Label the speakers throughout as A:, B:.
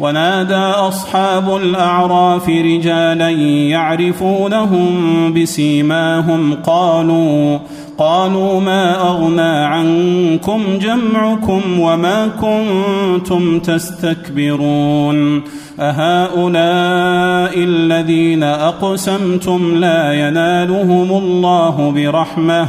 A: ونادى أصحاب الأعراف رجالا يعرفونهم بسيماهم قالوا قالوا ما أغنى عنكم جمعكم وما كنتم تستكبرون؟ أهؤلاء الذين أقسمتم لا ينالهم الله برحمة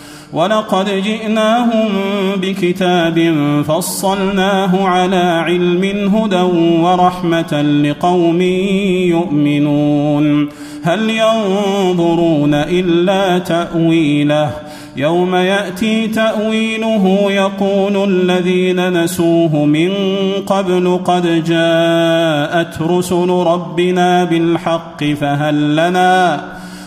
A: ولقد جئناهم بكتاب فصلناه على علم هدى ورحمة لقوم يؤمنون. هل ينظرون إلا تأويله؟ يوم يأتي تأويله يقول الذين نسوه من قبل قد جاءت رسل ربنا بالحق فهل لنا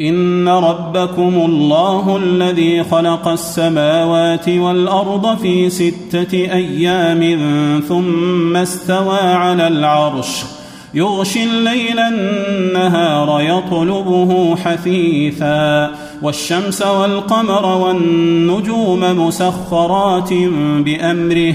A: إن ربكم الله الذي خلق السماوات والأرض في ستة أيام ثم استوى على العرش يغشي الليل النهار يطلبه حثيثا والشمس والقمر والنجوم مسخرات بأمره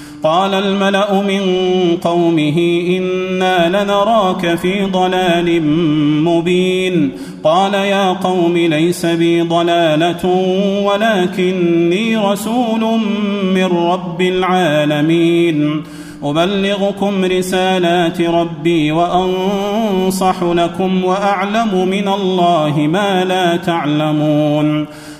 A: قال الملأ من قومه إنا لنراك في ضلال مبين. قال يا قوم ليس بي ضلالة ولكني رسول من رب العالمين. أبلغكم رسالات ربي وأنصح لكم وأعلم من الله ما لا تعلمون.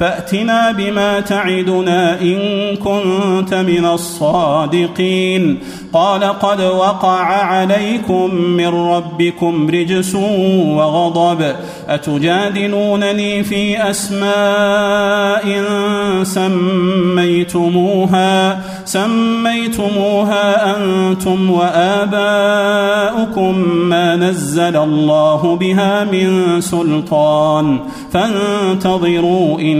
A: فأتنا بما تعدنا إن كنت من الصادقين. قال قد وقع عليكم من ربكم رجس وغضب. أتجادلونني في أسماء سميتموها؟ سميتموها أنتم وآباؤكم ما نزل الله بها من سلطان. فانتظروا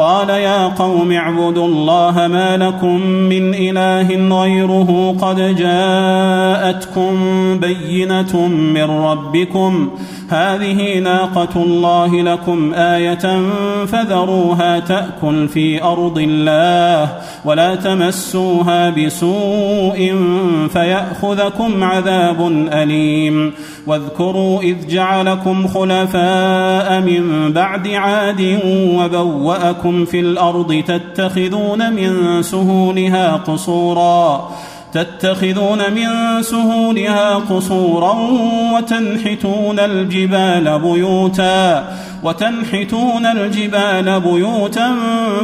A: قال يا قوم اعبدوا الله ما لكم من إله غيره قد جاءتكم بينة من ربكم. هذه ناقة الله لكم آية فذروها تأكل في أرض الله ولا تمسوها بسوء فيأخذكم عذاب أليم. واذكروا إذ جعلكم خلفاء من بعد عاد وبوأكم في الأرض تتخذون من سهولها قصورا تتخذون من سهولها قصورا وتنحتون الجبال بيوتا وتنحتون الجبال بيوتا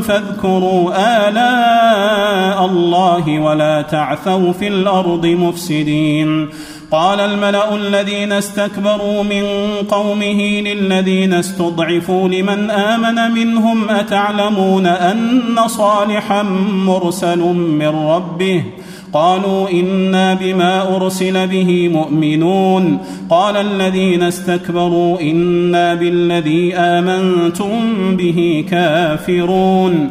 A: فاذكروا آلاء الله ولا تعثوا في الأرض مفسدين. قال الملأ الذين استكبروا من قومه للذين استضعفوا لمن آمن منهم أتعلمون أن صالحا مرسل من ربه؟ قالوا إنا بما أرسل به مؤمنون. قال الذين استكبروا إنا بالذي آمنتم به كافرون.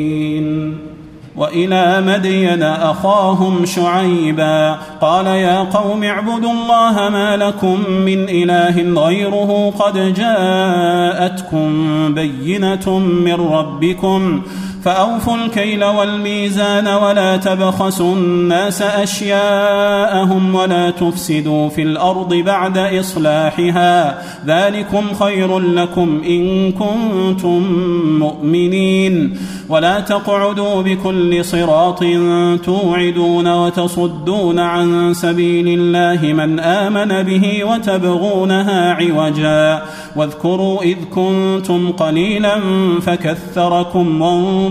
A: وإلى مدين أخاهم شعيبا. قال يا قوم اعبدوا الله ما لكم من إله غيره قد جاءتكم بينة من ربكم. فأوفوا الكيل والميزان ولا تبخسوا الناس أشياءهم ولا تفسدوا في الأرض بعد إصلاحها ذلكم خير لكم إن كنتم مؤمنين ولا تقعدوا بكل صراط توعدون وتصدون عن سبيل الله من آمن به وتبغونها عوجا واذكروا إذ كنتم قليلا فكثركم وانظروا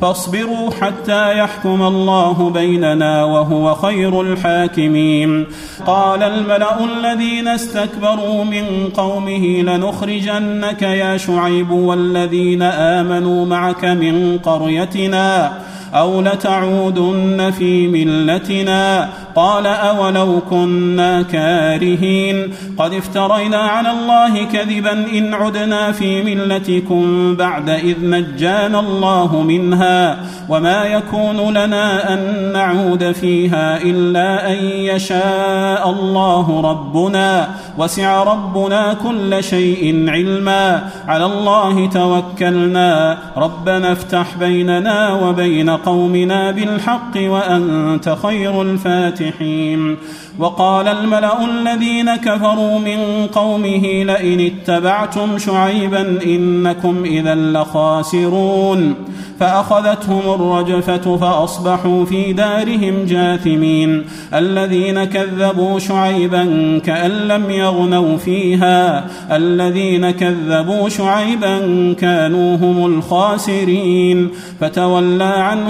A: فاصبروا حتى يحكم الله بيننا وهو خير الحاكمين. قال الملأ الذين استكبروا من قومه لنخرجنك يا شعيب والذين آمنوا معك من قريتنا. أو لتعودن في ملتنا قال أولو كنا كارهين قد افترينا على الله كذبا إن عدنا في ملتكم بعد إذ نجانا الله منها وما يكون لنا أن نعود فيها إلا أن يشاء الله ربنا وسع ربنا كل شيء علما على الله توكلنا ربنا افتح بيننا وبين قومنا بالحق وأنت خير الفاتحين وقال الملا الذين كفروا من قومه لئن اتبعتم شعيبا انكم اذا لخاسرون فاخذتهم الرجفه فاصبحوا في دارهم جاثمين الذين كذبوا شعيبا كان لم يغنوا فيها الذين كذبوا شعيبا كانوا هم الخاسرين فتولى عنهم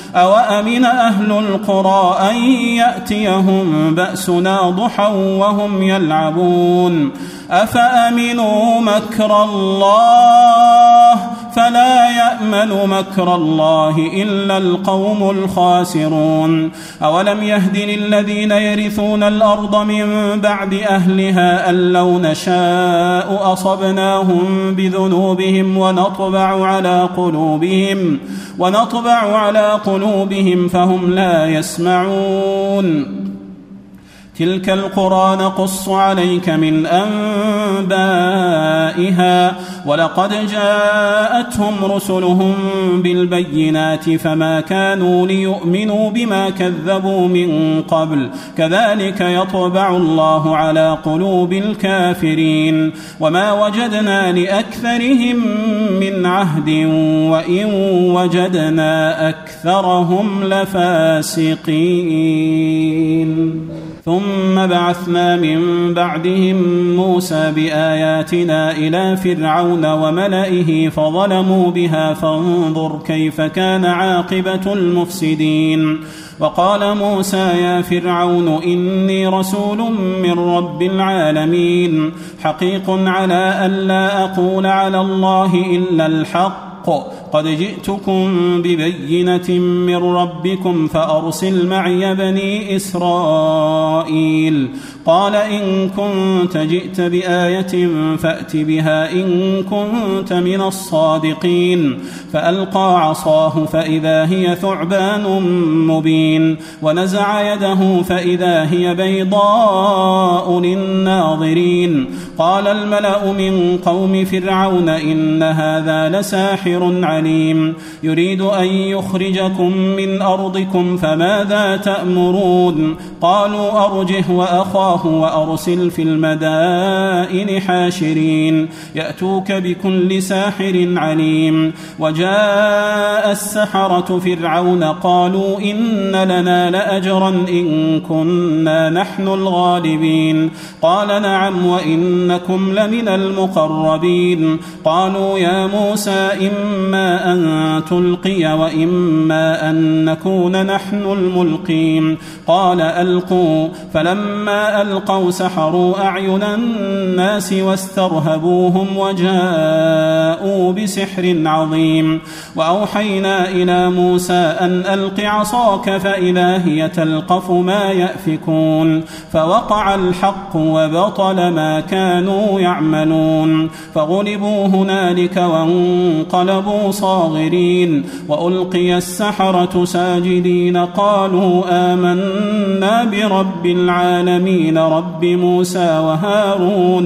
A: أوأمن أهل القرى أن يأتيهم بأسنا ضحى وهم يلعبون؟ أفأمنوا مكر الله فلا يأمن مكر الله إلا القوم الخاسرون. أولم يهد للذين يرثون الأرض من بعد أهلها أن لو نشاء أصبناهم بذنوبهم ونطبع على قلوبهم ونطبع على قلوبهم فهم لا يسمعون. تلك القرى نقص عليك من أنبائها ولقد جاءتهم رسلهم بالبينات فما كانوا ليؤمنوا بما كذبوا من قبل كذلك يطبع الله على قلوب الكافرين وما وجدنا لأكثرهم من عهد وإن وجدنا أكثرهم لفاسقين ثم بعثنا من بعدهم موسى بآياتنا إلى فرعون وملئه فظلموا بها فانظر كيف كان عاقبة المفسدين. وقال موسى يا فرعون إني رسول من رب العالمين. حقيق على الا أقول على الله إلا الحق. قد جئتكم ببينة من ربكم فأرسل معي بني إسرائيل. قال إن كنت جئت بآية فأت بها إن كنت من الصادقين. فألقى عصاه فإذا هي ثعبان مبين. ونزع يده فإذا هي بيضاء للناظرين. قال الملأ من قوم فرعون إن هذا لساحر عليم. يريد أن يخرجكم من أرضكم فماذا تأمرون؟ قالوا أرجه وأخاه وأرسل في المدائن حاشرين. يأتوك بكل ساحر عليم. وجاء السحرة فرعون قالوا إن لنا لأجرا إن كنا نحن الغالبين. قال نعم وإنكم لمن المقربين. قالوا يا موسى إما أن تلقي وإما أن نكون نحن الملقين. قال ألقوا. فلما ألقوا سحروا أعين الناس واسترهبوهم وجاءوا بسحر عظيم. وأوحينا إلى موسى أن ألق عصاك فإذا هي تلقف ما يأفكون. فوقع الحق وبطل ما كانوا يعملون. فغلبوا هنالك وانقلبوا صاغرين وألقي السحرة ساجدين قالوا آمنا برب العالمين رب موسى وهارون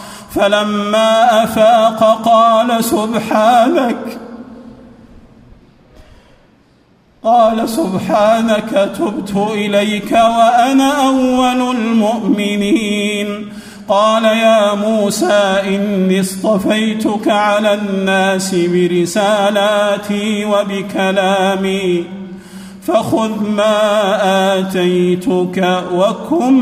A: فلما أفاق قال سبحانك قال سبحانك تبت إليك وأنا أول المؤمنين. قال يا موسى إني اصطفيتك على الناس برسالاتي وبكلامي فخذ ما آتيتك وكن